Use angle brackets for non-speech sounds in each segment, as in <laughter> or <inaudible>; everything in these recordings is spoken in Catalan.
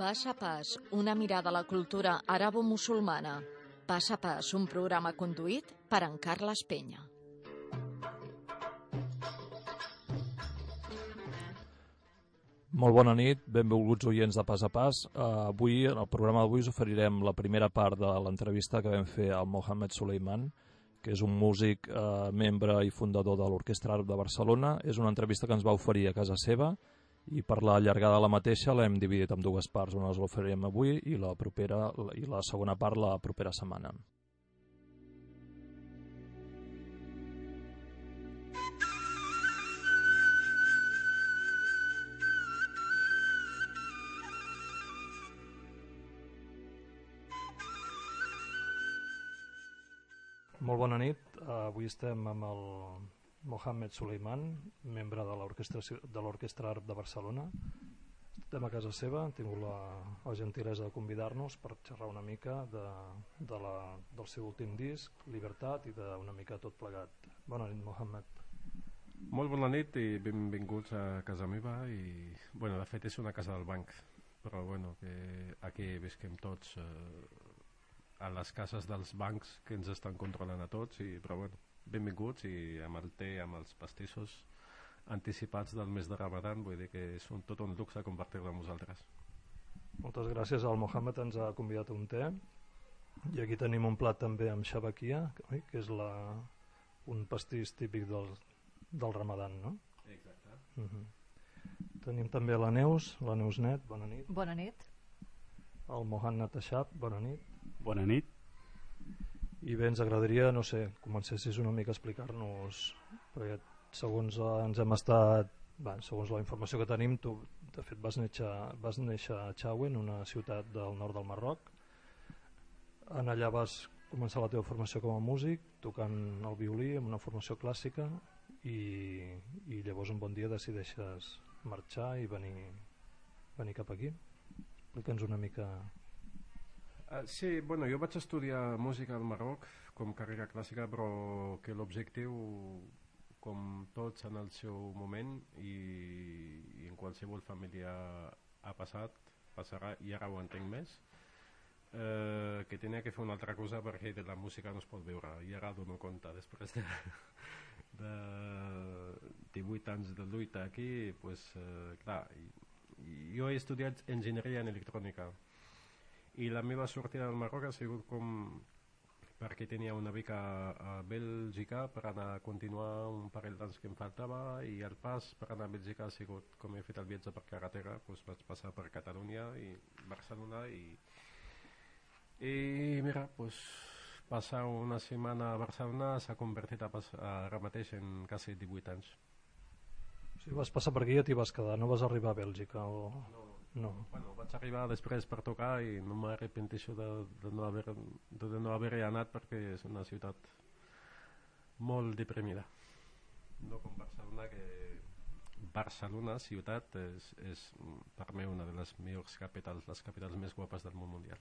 Pas a pas, una mirada a la cultura arabo-musulmana. Pas a pas, un programa conduït per en Carles Penya. Molt bona nit, benvolguts oients de Pas a Pas. Uh, avui, en el programa d'avui, us oferirem la primera part de l'entrevista que vam fer al Mohamed Suleiman, que és un músic, uh, membre i fundador de l'Orquestra Àrab de Barcelona. És una entrevista que ens va oferir a casa seva i per la llargada de la mateixa l'hem dividit en dues parts. Una us l'oferirem avui i la, propera, i la segona part la propera setmana. Molt bona nit. Avui estem amb el Mohamed Suleiman, membre de l'Orquestra Àrab de Barcelona. Estem a casa seva, hem tingut la, la gentilesa de convidar-nos per xerrar una mica de, de la, del seu últim disc, Libertat, i d'una mica tot plegat. Bona nit, Mohamed. Molt bona nit i benvinguts a casa meva i, bueno, de fet és una casa del banc però bueno, que aquí visquem tots eh, a les cases dels bancs que ens estan controlant a tots i, però bueno, benvinguts i amb el té, amb els pastissos anticipats del mes de Ramadan vull dir que és un, tot un luxe compartir-lo amb vosaltres Moltes gràcies al Mohamed ens ha convidat un té i aquí tenim un plat també amb xabaquia que és la, un pastís típic del, del Ramadan no? Exacte uh -huh. Tenim també la Neus, la Neus Net, bona nit. Bona nit. El Mohan Natashab, bona nit. Bona nit. I bé, ens agradaria, no sé, comencessis una mica a explicar-nos, perquè segons ens hem estat, bé, segons la informació que tenim, tu de fet vas néixer, vas néixer a Chauen, una ciutat del nord del Marroc. En allà vas començar la teva formació com a músic, tocant el violí amb una formació clàssica i, i llavors un bon dia decideixes marxar i venir, venir cap aquí explica'ns una mica uh, sí, bueno, jo vaig estudiar música al Marroc com carrera clàssica però que l'objectiu com tots en el seu moment i, i en qualsevol família ha passat passarà i ara ho entenc més eh, que tenia que fer una altra cosa perquè de la música no es pot veure i ara dono compte després de, de 18 anys de lluita aquí pues, eh, clar, jo he estudiat enginyeria en electrònica i la meva sortida del Marroc ha sigut com perquè tenia una beca a Bèlgica per anar a continuar un parell d'anys que em faltava i el pas per anar a Bèlgica ha sigut com he fet el viatge per carretera doncs vaig passar per Catalunya i Barcelona i, i mira doncs passar una setmana a Barcelona s'ha convertit a pas, ara mateix en quasi 18 anys. Si vas passar per aquí ja t'hi vas quedar, no vas arribar a Bèlgica o... no, no. Bueno, vaig arribar després per tocar i no m'arrepenteixo de, de, no haver, de, de no haver anat perquè és una ciutat molt deprimida no com Barcelona que Barcelona, ciutat és, és per mi una de les millors capitals les capitals més guapes del món mundial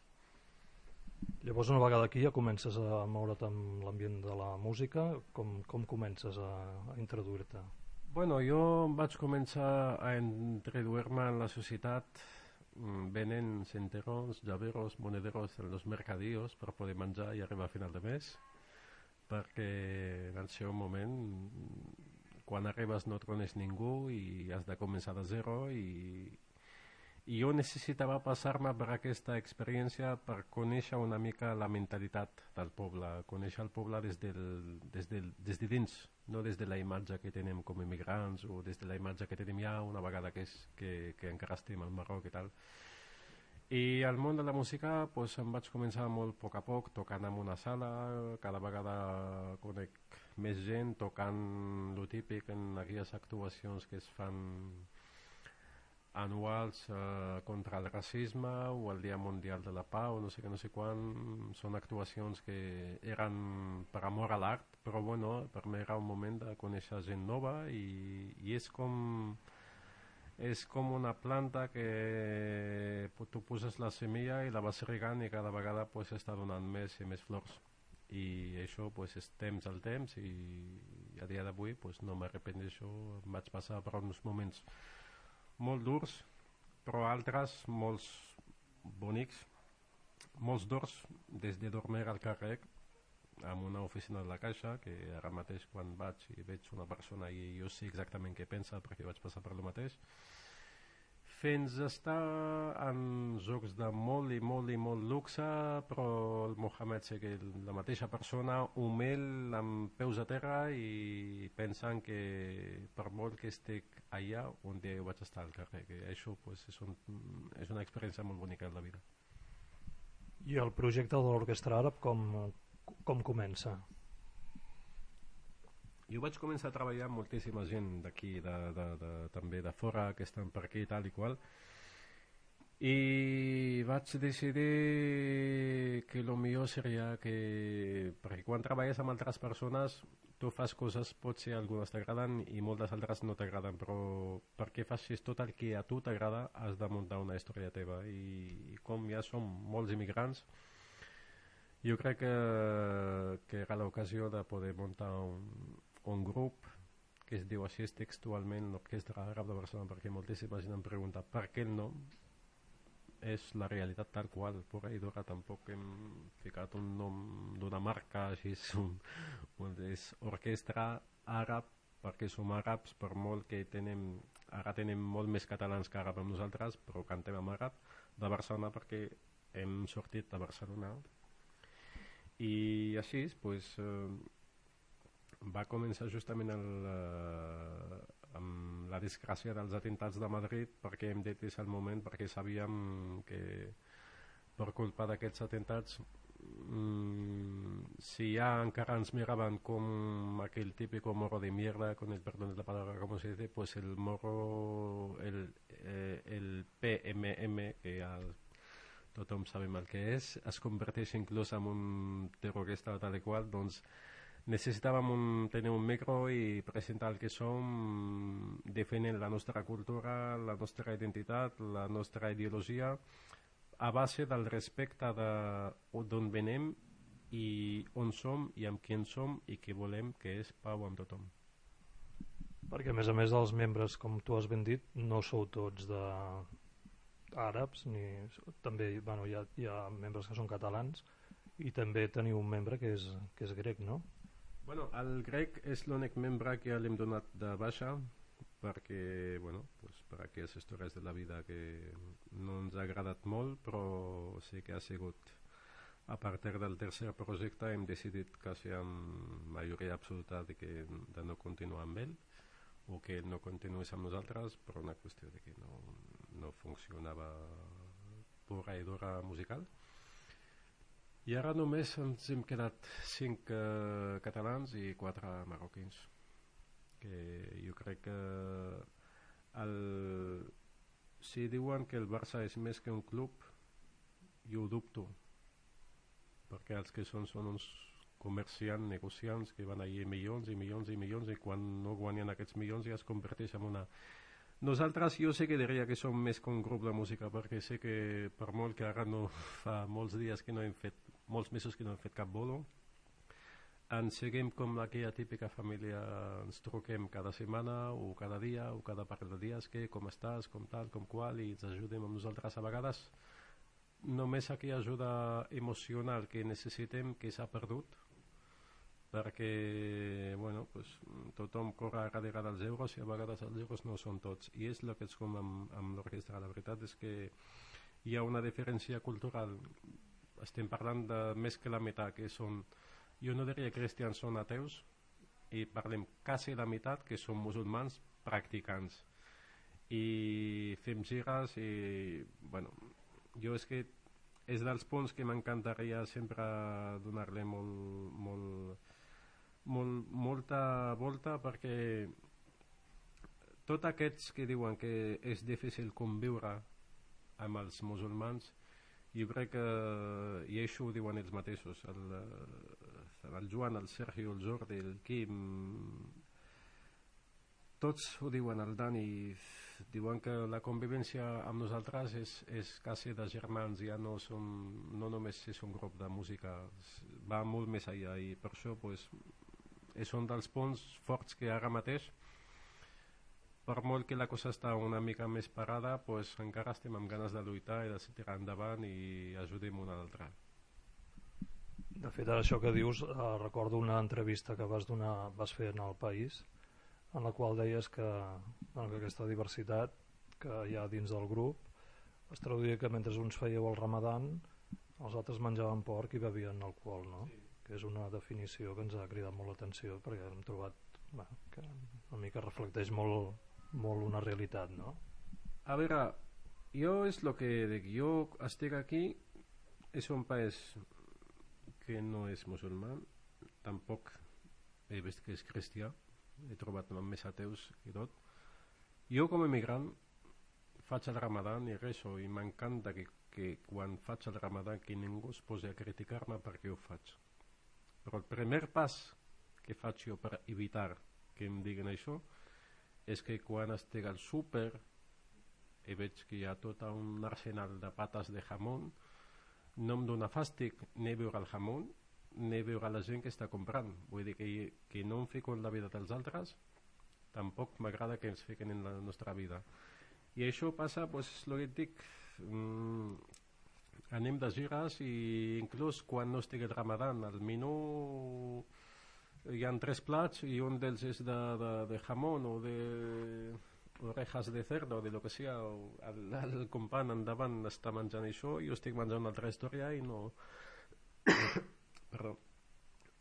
Llavors una vegada aquí ja comences a moure't amb l'ambient de la música com, com comences a, a introduir-te? Bueno, jo vaig començar a introduir-me en la societat mm, venent centerons, llaveros, monederos en els mercadillos per poder menjar i arribar a final de mes perquè en el seu moment quan arribes no trones ningú i has de començar de zero i, i jo necessitava passar-me per aquesta experiència per conèixer una mica la mentalitat del poble, conèixer el poble des, del, des, del, des de dins no des de la imatge que tenim com immigrants o des de la imatge que tenim ja una vegada que, és, que, que encara estem al Marroc i tal. I al món de la música pues, em vaig començar molt a poc a poc tocant en una sala. Cada vegada conec més gent tocant lo típic en aquelles actuacions que es fan anuals eh, contra el racisme o el Dia Mundial de la Pau, no sé què, no sé quan, són actuacions que eren per amor a l'art, però bueno, per mi era un moment de conèixer gent nova i, i és com és com una planta que tu poses la semilla i la vas regant i cada vegada pues, està donant més i més flors. I això pues, és temps al temps i a dia d'avui pues, no m'arrepenteixo vaig passar per uns moments molt durs però altres molts, bonics, molts d'ors des de dormir al carrer amb una oficina de la Caixa, que ara mateix quan vaig i veig una persona i jo sé exactament què pensa perquè vaig passar per lo mateix, fins a estar en jocs de molt i molt i molt luxe, però el Mohamed sé que la mateixa persona humil amb peus a terra i pensant que per molt que estic allà, un dia jo vaig estar al carrer, que això pues, és, un, és una experiència molt bonica de la vida. I el projecte de l'Orquestra Àrab com, com comença? Jo vaig començar a treballar amb moltíssima gent d'aquí, de, de, de, també de fora, que estan per aquí tal i qual, i vaig decidir que el millor seria que, perquè quan treballes amb altres persones, tu fas coses, potser algunes t'agraden i moltes altres no t'agraden, però perquè facis tot el que a tu t'agrada has de muntar una història teva i, i com ja som molts immigrants, jo crec que, que era l'ocasió de poder muntar un, un grup que es diu així textualment l'Orquestra Àrab de Barcelona perquè moltíssima gent em pregunta per què el nom és la realitat tal qual pura i dura. Tampoc hem ficat un nom d'una marca així és, un, un, és Orquestra Àrab perquè som àrabs per molt que tenem ara tenem molt més catalans que àrab amb nosaltres però cantem en àrab de Barcelona perquè hem sortit de Barcelona i així pues, eh, va començar justament el, eh, amb la desgràcia dels atentats de Madrid perquè hem dit és el moment perquè sabíem que per culpa d'aquests atentats mm, si ja encara ens miraven com aquell típico morro de mierda con el perdón de la palabra como se dice pues el morro el, eh, el PMM que ja tothom sabem el que és, es converteix inclús en un terrorista tal i qual, doncs necessitàvem un, tenir un micro i presentar el que som, defendent la nostra cultura, la nostra identitat, la nostra ideologia, a base del respecte d'on venem i on som i amb qui som i què volem, que és pau amb tothom. Perquè a més a més dels membres, com tu has ben dit, no sou tots de, àrabs ni, també bueno, hi, ha, hi ha membres que són catalans i també teniu un membre que és, que és grec, no? Bueno, el grec és l'únic membre que l'hem donat de baixa perquè, bueno, pues, per aquelles històries de la vida que no ens ha agradat molt, però sí que ha sigut a partir del tercer projecte hem decidit quasi amb majoria absoluta de, que, de no continuar amb ell o que no continués amb nosaltres per una qüestió de que no, no funcionava dura musical. I ara només ens hem quedat cinc eh, catalans i quatre marroquins que jo crec que el, si diuen que el Barça és més que un club jo ho dubto perquè els que són són uns comerciants, negociants que van allà milions i milions i milions i quan no guanyen aquests milions ja es converteix en una nosaltres jo sé que diria que som més que un grup de música perquè sé que per molt que ara no <laughs> fa molts dies que no hem fet, molts mesos que no hem fet cap bolo, ens seguim com aquella típica família, ens truquem cada setmana o cada dia o cada parell de dies que com estàs, com tal, com qual i ens ajudem amb nosaltres. A vegades només aquella ajuda emocional que necessitem que s'ha perdut perquè bueno, pues, tothom corre darrere dels euros i a vegades els euros no són tots. I és el que és com amb, amb l'orquestra. La veritat és que hi ha una diferència cultural. Estem parlant de més que la meitat que són, jo no diria cristians són ateus i parlem quasi la meitat que són musulmans practicants. I fem gires i bueno, jo és que és dels punts que m'encantaria sempre donar-li molt, molt, molt, molta volta perquè tots aquests que diuen que és difícil conviure amb els musulmans jo crec que i això ho diuen ells mateixos el, el Joan, el Sergio, el Jordi, el Quim tots ho diuen, el Dani diuen que la convivència amb nosaltres és, és quasi de germans ja no, som, no només és un grup de música va molt més allà i per això pues, és un dels punts forts que ara mateix per molt que la cosa està una mica més parada, pues, encara estem amb ganes de lluitar i de tirar endavant i ajudem un altre. De fet, ara això que dius, eh, recordo una entrevista que vas, donar, vas fer en el País, en la qual deies que, bueno, que aquesta diversitat que hi ha dins del grup es traduïa que mentre uns fèieu el ramadan, els altres menjaven porc i bevien alcohol, no? Sí. Que és una definició que ens ha cridat molt l'atenció perquè hem trobat bueno, que una mica reflecteix molt, molt una realitat, no? A veure, jo és el que dic, jo estic aquí, és un país que no és musulmà, tampoc he vist que és cristià, he trobat més ateus i tot. Jo com a emigrant faig el ramadan i reso i m'encanta que, que quan faig el ramadan que ningú es posi a criticar-me perquè ho faig. Però el primer pas que faig jo per evitar que em diguin això és que quan estic al súper i veig que hi ha tot un arsenal de pates de jamón no em dóna fàstic ni veure el jamón ni veure la gent que està comprant. Vull dir que, que no em fico en la vida dels altres tampoc m'agrada que ens fiquen en la nostra vida. I això passa, doncs, el que et dic mm, anem de gires i inclús quan no estigui el ramadan el menú hi ha tres plats i un d'ells és de, de, de jamón o de orejas de cerdo o de lo que sigui el, el company endavant està menjant això i jo estic menjant una altra història i no <coughs> perdó.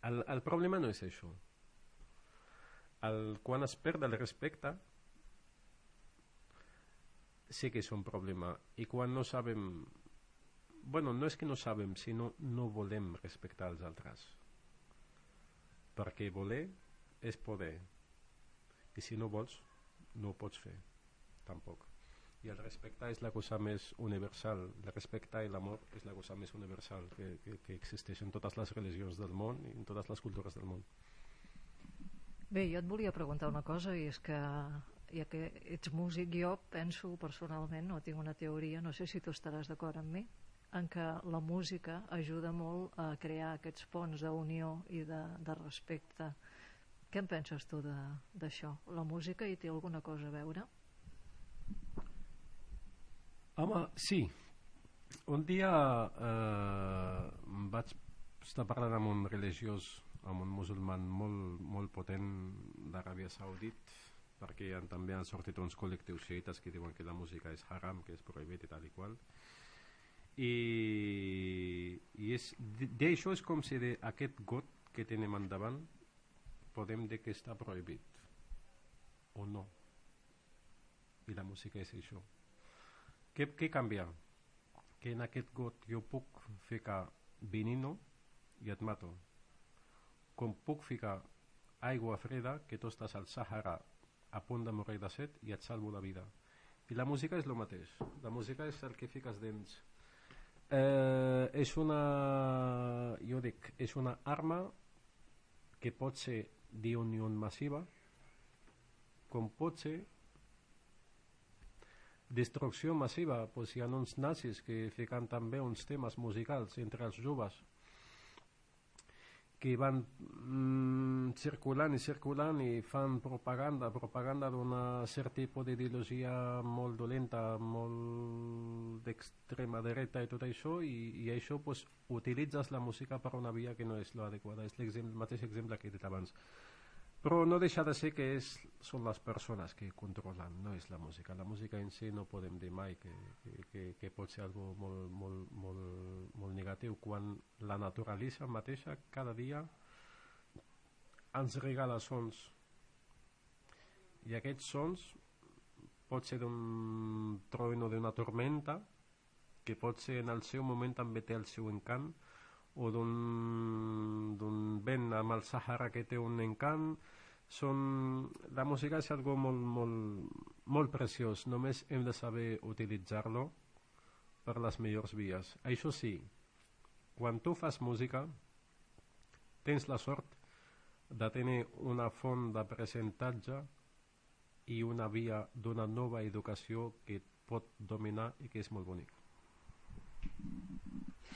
El, el problema no és això. El, quan es perd el respecte sí que és un problema. I quan no sabem bueno, no és que no sabem sinó no volem respectar els altres. Perquè voler és poder. I si no vols no ho pots fer tampoc. I el respecte és la cosa més universal. El respecte i l'amor és la cosa més universal que, que, que existeix en totes les religions del món i en totes les cultures del món. Bé, jo et volia preguntar una cosa i és que ja que ets músic jo penso personalment, no tinc una teoria no sé si tu estaràs d'acord amb mi en què la música ajuda molt a crear aquests ponts d'unió i de, de respecte. Què en penses tu d'això? La música hi té alguna cosa a veure? Home, sí. Un dia eh, vaig estar parlant amb un religiós, amb un musulman molt, molt potent d'Aràbia Saudit, perquè també han sortit uns col·lectius xiites que diuen que la música és haram, que és prohibit i tal i qual i, i és, d'això és com si aquest got que tenim endavant podem dir que està prohibit o no? I la música és això. Què, què canvia? que en aquest got jo puc ficar vinino i et mato. Com puc ficar aigua freda que tu estàs al Sahara a punt de morir de set i et salvo la vida. I la música és el mateix. La música és el que fiques dins eh, és una jo dic, és una arma que pot ser d'unió massiva com pot ser destrucció massiva pues hi ha uns nazis que fiquen també uns temes musicals entre els joves que van mm, circulant i circulant i fan propaganda, propaganda d'un cert tipus d'ideologia molt dolenta, molt d'extrema dreta i tot això, i, i això pues, utilitzes la música per una via que no és l'adequada. És el mateix exemple que he dit abans però no deixa de ser que és, són les persones que controlen, no és la música. La música en si no podem dir mai que, que, que, que pot ser algo molt, molt, molt, molt negatiu quan la naturalesa mateixa cada dia ens regala sons i aquests sons pot ser d'un trueno d'una tormenta que pot ser en el seu moment també té el seu encant o d'un vent amb el Sahara que té un encant són... la música és algo molt, molt, molt preciós. Només hem de saber utilitzar-lo per les millors vies. Això sí quan tu fas música tens la sort de tenir una font de presentatge i una via d'una nova educació que pot dominar i que és molt bonic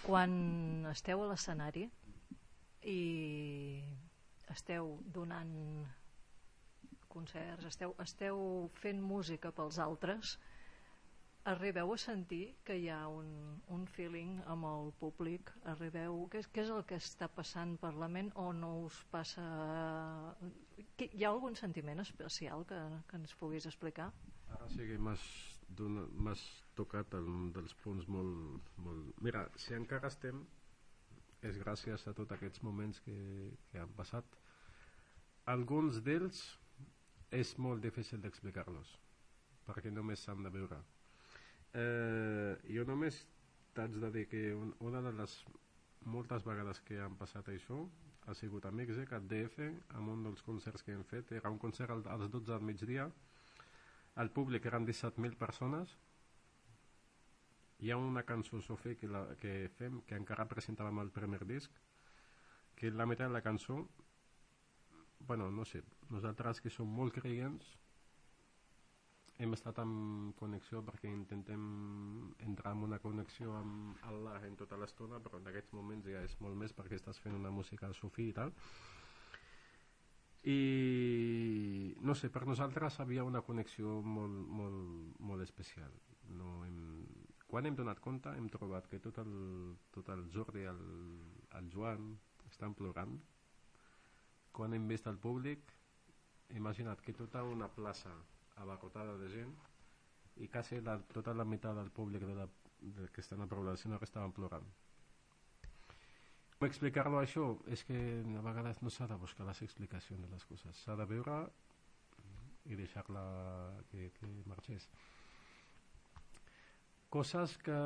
quan esteu a l'escenari i esteu donant concerts, esteu, esteu fent música pels altres, arribeu a sentir que hi ha un, un feeling amb el públic? Arribeu... Què, què és el que està passant per la ment o no us passa... Hi ha algun sentiment especial que, que ens puguis explicar? Ara sí que m'has tocat un dels punts molt, molt... Mira, si encara estem és gràcies a tots aquests moments que, que han passat. Alguns d'ells és molt difícil d'explicar-los perquè només s'han de veure Eh, jo només t'haig de dir que un, una de les moltes vegades que han passat això ha sigut a Mèxic, al DF, amb un dels concerts que hem fet. Era un concert als 12 del migdia. Al públic eren 17.000 persones. Hi ha una cançó, Sofí, que, la, que fem, que encara presentàvem al primer disc, que la meitat de la cançó, bueno, no sé, nosaltres que som molt creients, hem estat en connexió perquè intentem entrar en una connexió amb Allah en tota l'estona però en aquests moments ja és molt més perquè estàs fent una música sufí i tal i no sé, per nosaltres havia una connexió molt, molt, molt especial no hem, quan hem donat compte hem trobat que tot el, tot el Jordi el, el Joan estan plorant quan hem vist el públic imagina't que tota una plaça abarrotada de gent i quasi la, tota la meitat del públic de la, de, que estan a prop de que estaven plorant. Com explicar-lo això? És que a vegades no s'ha de buscar les explicacions de les coses, s'ha de veure i deixar-la que, que marxés. Coses que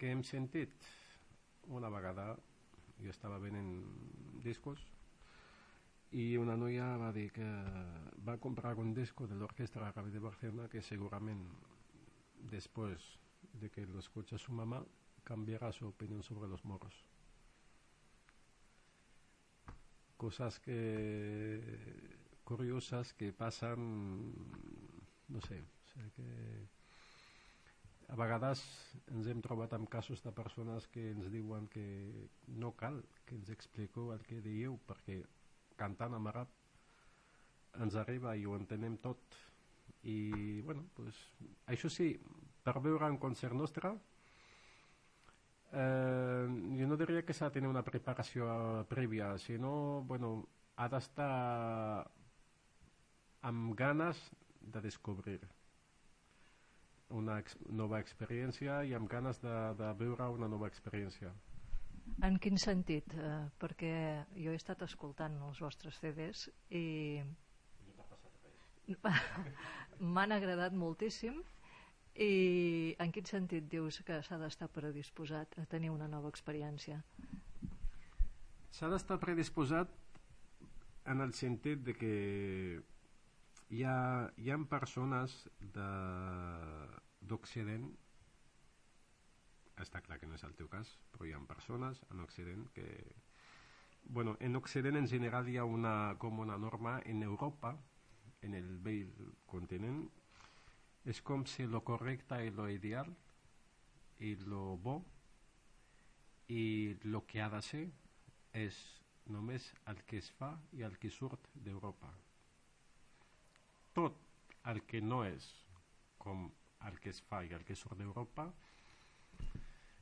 que hem sentit una vegada jo estava venent discos i una noia va dir que va comprar un disco de l'Orquestra Árabe de Barcelona que segurament després de que lo su mamá cambiará su opinión sobre los moros. Cosas que curiosas que passen no sé, o sigui que a vegades ens hem trobat amb casos de persones que ens diuen que no cal que ens expliqueu el que dieu perquè cantant en ens arriba i ho entenem tot i bueno, pues, això sí per veure un concert nostre eh, jo no diria que s'ha de tenir una preparació prèvia sinó bueno, ha d'estar amb ganes de descobrir una ex nova experiència i amb ganes de, de veure una nova experiència. En quin sentit? Eh, perquè jo he estat escoltant els vostres CDs i <laughs> m'han agradat moltíssim i en quin sentit dius que s'ha d'estar predisposat a tenir una nova experiència? S'ha d'estar predisposat en el sentit de que hi ha, hi ha persones d'Occident està clar que no és el teu cas, però hi ha persones en Occident que... Bueno, en Occident en general hi ha una, com una norma en Europa, en el vell continent, és com si lo correcte i lo ideal i lo bo i lo que ha de ser és només el que es fa i el que surt d'Europa. Tot el que no és com el que es fa i el que surt d'Europa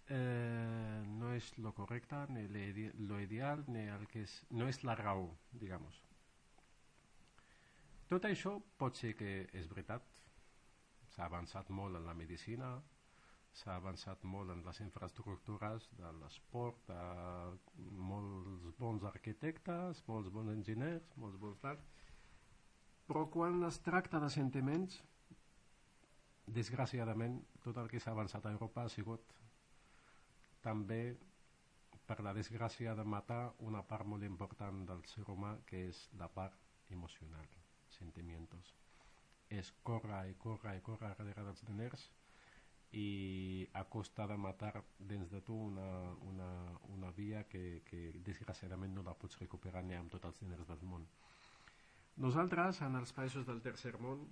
eh, no és lo correcte ni lo ideal ni el que és, no és la raó digamos tot això pot ser que és veritat s'ha avançat molt en la medicina s'ha avançat molt en les infraestructures de l'esport de molts bons arquitectes molts bons enginyers molts bons d'art però quan es tracta de sentiments desgraciadament tot el que s'ha avançat a Europa ha sigut també per la desgràcia de matar una part molt important del ser humà que és la part emocional, sentimientos. És córrer i córrer i córrer darrere dels diners i a costa de matar dins de tu una, una, una via que, que desgraciadament no la pots recuperar ni amb tots els diners del món. Nosaltres, en els països del tercer món,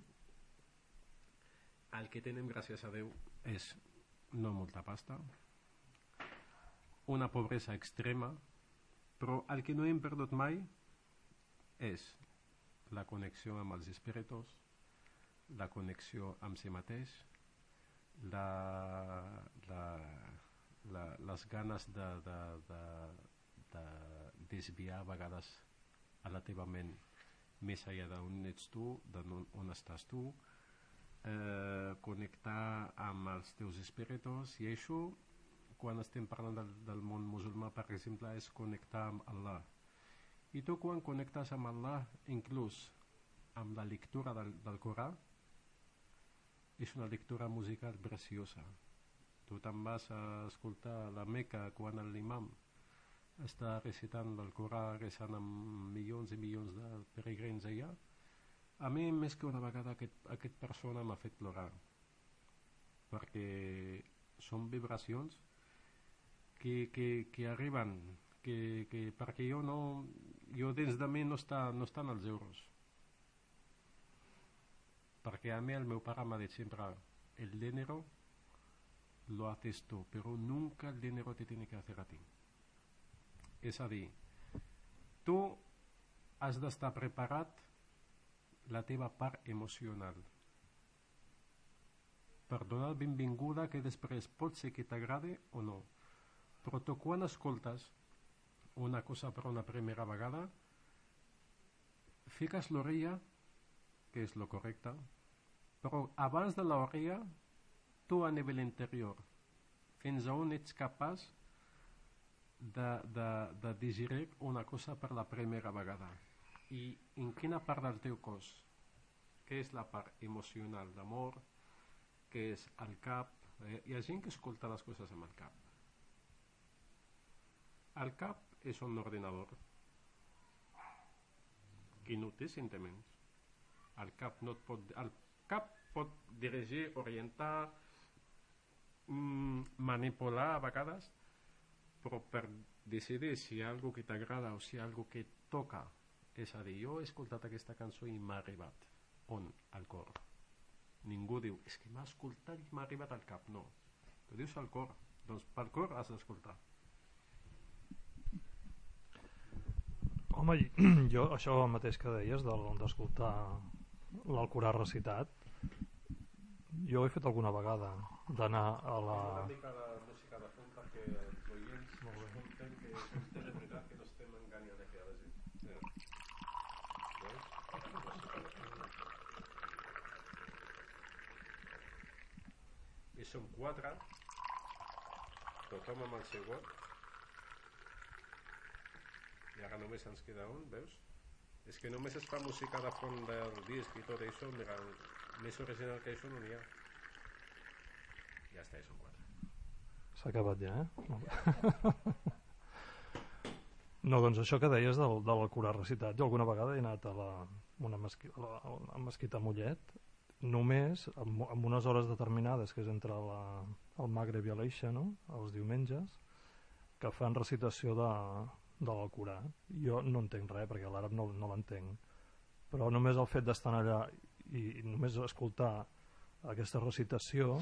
el que tenem, gràcies a Déu, és no molta pasta, una pobresa extrema, però el que no hem perdut mai és la connexió amb els espíritus, la connexió amb si mateix, la, la, la, les ganes de, de, de, de desviar a vegades a la teva ment més enllà d'on ets tu, d'on on estàs tu, eh, connectar amb els teus espíritus i això quan estem parlant del, del món musulmà per exemple és connectar amb Allah. I tu quan connectes amb Allah inclús amb la lectura del, del Corà és una lectura musical preciosa. Tu te'n vas a escoltar la Meca quan l'imam està recitant el Corà resant amb milions i milions de peregrins allà. A mi més que una vegada aquest, aquest persona m'ha fet plorar perquè són vibracions que, que, que arriben que, que perquè jo no jo dins de mi no, està, no estan els euros perquè a mi el meu pare m'ha dit sempre el dinero lo haces tú pero nunca el dinero te tiene que hacer a ti. És a dir tu has d'estar preparat la teva part emocional. Per donar benvinguda que després pot ser que t'agrade o no. Però tu quan escoltes una cosa per una primera vegada fiques l'orella que és lo correcte però abans de l'orella tu a nivell interior. Fins a on ets capaç de, de, de digerir una cosa per la primera vegada. I en quina part del teu cos? Què és la part emocional d'amor? Què és el cap? Eh, hi ha gent que escolta les coses amb el cap. El cap és un ordinador. Que no té sentiments el cap no et pot el cap pot dirigir, orientar mm, manipular a vegades però per decidir si hi ha alguna que t'agrada o si hi ha alguna que toca és a dir, jo he escoltat aquesta cançó i m'ha arribat. On? Al cor. Ningú diu, és que m'ha escoltat i m'ha arribat al cap. No. Tu dius al cor. Doncs pel cor has d'escoltar. Home, <clears throat> jo això mateix que deies d'escoltar l'Alcorà recitat jo ho he fet alguna vegada d'anar a la... Els escolten que que no enganyant. I som quatre, tothom amb el seu vot. I ara només ens queda un, veus? És que només es fa música de font del disc i tot això, mira, més original que això no n'hi ha. Ja està, som quatre. S'ha acabat ja, eh? No, doncs això que deies del, de l'Alcorà recitat, jo alguna vegada he anat a la, una mesquita, a la, a la mesquita Mollet, només amb, amb unes hores determinades, que és entre la, el Magreb i l'Eixa, no? els diumenges, que fan recitació de, de l'Alcorà. Jo no entenc res, perquè l'àrab no, no l'entenc, però només el fet d'estar allà i, només escoltar aquesta recitació,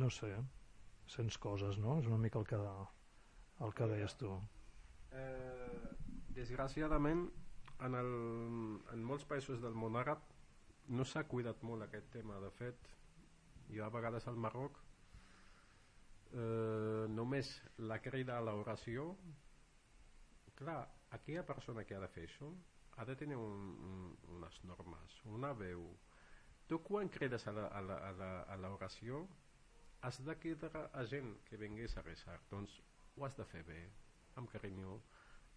no sé, sents coses, no? És una mica el que, el que deies tu. Eh, desgraciadament, en, el, en molts països del món àrab no s'ha cuidat molt aquest tema. De fet, jo a vegades al Marroc eh, només la crida a l'oració clar, aquella persona que ha de fer això ha de tenir un, un, unes normes, una veu. Tu quan crides a l'oració has de cridar a gent que vingués a resar, doncs ho has de fer bé, amb carinyo,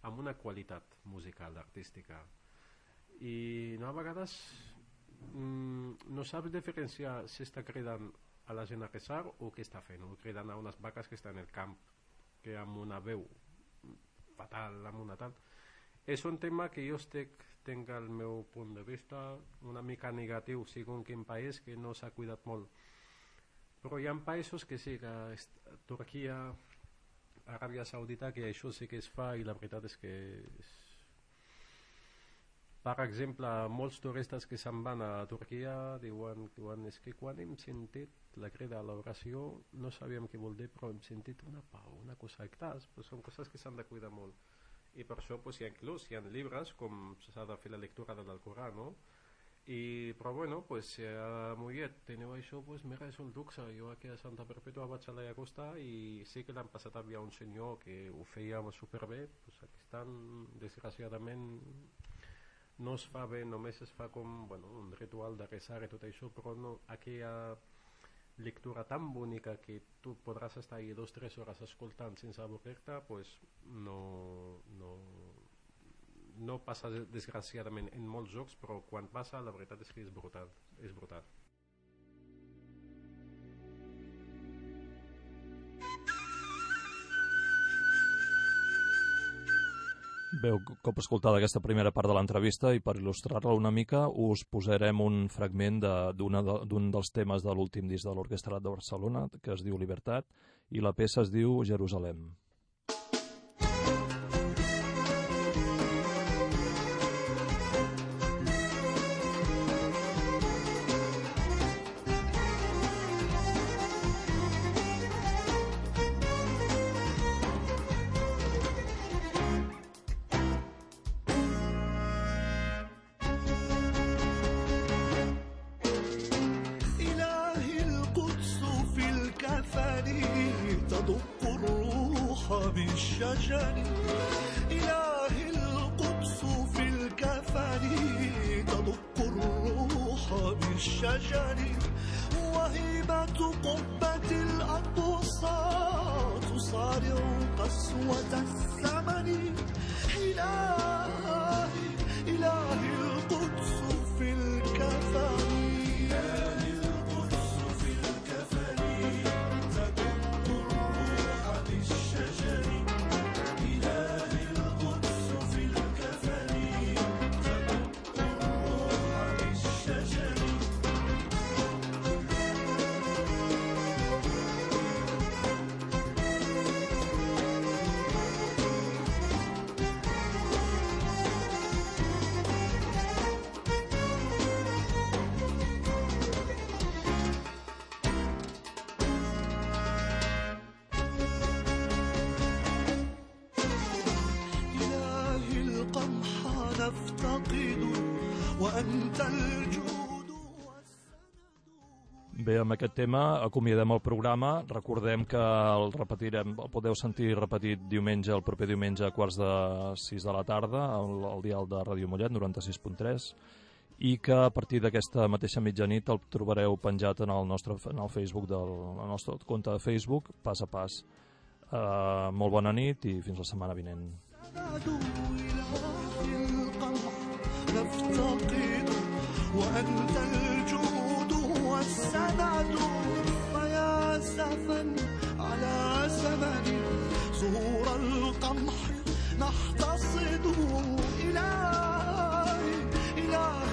amb una qualitat musical, artística. I no, a vegades mm, no saps diferenciar si està cridant a la gent a resar o què està fent, o cridant a unes vaques que estan al camp, que amb una veu fatal, amb una tal. És un tema que jo estic, tinc el meu punt de vista una mica negatiu, segons quin país que no s'ha cuidat molt. Però hi ha països que sí, que Turquia, Aràbia Saudita que això sí que es fa i la veritat és que és... per exemple molts turistes que se'n van a Turquia diuen, diuen és que quan hem sentit la crida a l'oració no sabíem què vol dir però hem sentit una pau, una cosa clar, però són coses que s'han de cuidar molt i per això pues, hi ha inclús hi ha llibres com s'ha de fer la lectura de l'Alcorà no? I, però bueno, pues, si a Mollet teniu això, pues, mira, és un luxe. Jo aquí a Santa Perpètua vaig a la Llagosta i sí que l'han passat havia un senyor que ho feia superbé. Pues, aquest any, desgraciadament, no es fa bé, només es fa com bueno, un ritual de resar i tot això, però no, aquella lectura tan bonica que tu podràs estar ahí dos o tres hores escoltant sense avorrir-te, pues, no, no, no passa desgraciadament en molts jocs, però quan passa la veritat és que és brutal. És brutal. Bé, cop escoltada aquesta primera part de l'entrevista i per il·lustrar-la una mica us posarem un fragment d'un de, dels temes de l'últim disc de l'Orquestra de Barcelona que es diu Libertat i la peça es diu Jerusalem. إله القدس في الكفن تدق الروح بالشجر وهيبة قبة الأقصى تصارع قسوة الثمن. إلهي إلهي. Bé, amb aquest tema acomiadem el programa. Recordem que el repetirem, el podeu sentir repetit diumenge, el proper diumenge a quarts de 6 de la tarda, al, al dial de Ràdio Mollet, 96.3, i que a partir d'aquesta mateixa mitjanit el trobareu penjat en el nostre en el Facebook del el nostre compte de Facebook, pas a pas. Uh, molt bona nit i fins la setmana vinent. وأنت الجود والسند فيا سفا على زمن زهور القمح نحتصد إلهي إلهي